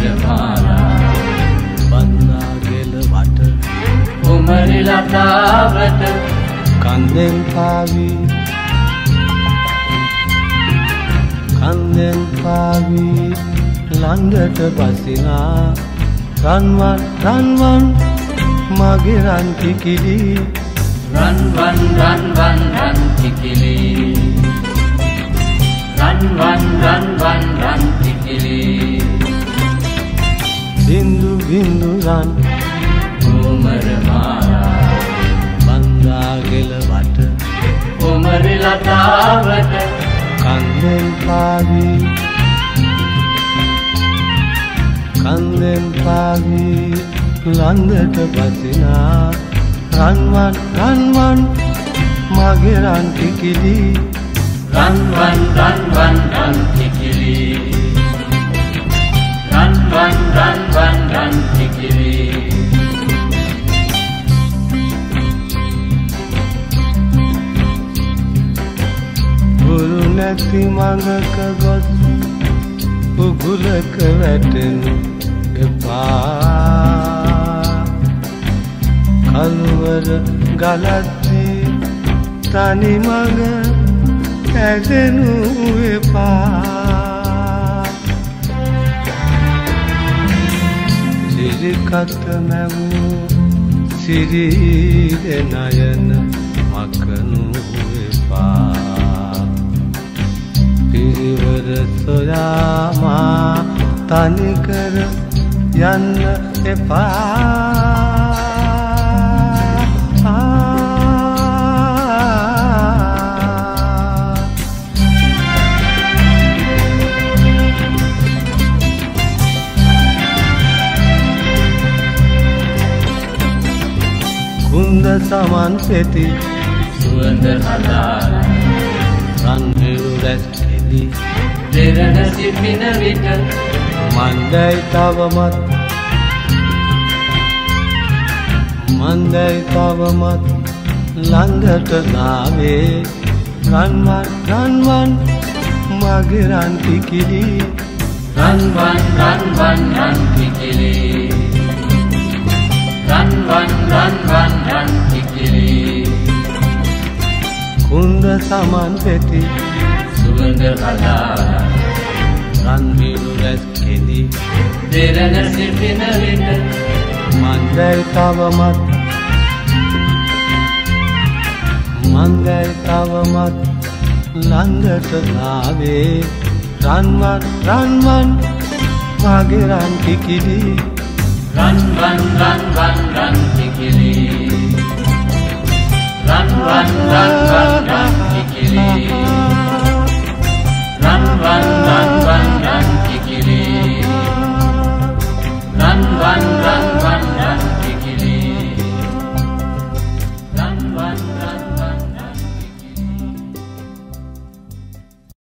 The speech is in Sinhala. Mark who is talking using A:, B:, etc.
A: කුමරමාලා
B: බන්දාගෙල වට
A: කුමරි ලතාවට
B: කන්දෙන් පාවී. කන්දෙන් පාවී. ළඟට බසිනා රන්වන් රන්වන් මගේ රන්ටිකිලි
A: රන්වන් රන්වන් රන්තිකිලි රන්වන් රන්වන්
B: බින්දු රන්
A: කුමරමාලා
B: බන්දාගෙල වට
A: කුමරි ලතාවට
B: කන්දෙන් පාවී කන්දෙන් පාවී ළඟට බසිනා රන්වන් රන්වන් මගේ රන්ටිකිලි
A: රන්වන් රන්වන් රන්තිකිලි
B: නැති මඟක ගොස් උගුලක වැටෙනු එපා. කළුවර ගලද්දී තනි මඟ ඇදෙනු එපා. සිරිකත මැවූ සිරීදනයන මකනු සොයාමා තනිකර යන්න එපා. කුන්ද සමන් පෙති
A: සුවඳ හදාරන
B: රන්හිරු රැස්කෙලි
A: දෙරණ සිපින විට
B: මන්දැයි තවමත් මන්දැයි තවමත් ළඟට නාවේ රන්වන් රන්වන් මගේ රන්ටිකිලි
A: රන්වන් රන්වන් රන්තිකිලි රන්වන් රන්වන් රන්තිකිලි
B: කුන්ද සමන් පෙති.
A: සුවඳ හදාරන
B: රන්හිරු රැස්කෙලි
A: දෙරණ සිපින විට
B: මන්දැයි තවමත් මන්දැයි තවමත් ළඟට නාවේ රන්වන් රන්වන් මගේ රන්ටිකිලි
A: රන්වන් රන්වන් රන්තිකිලි රන්වන් රන්වන් රන්තිකිලි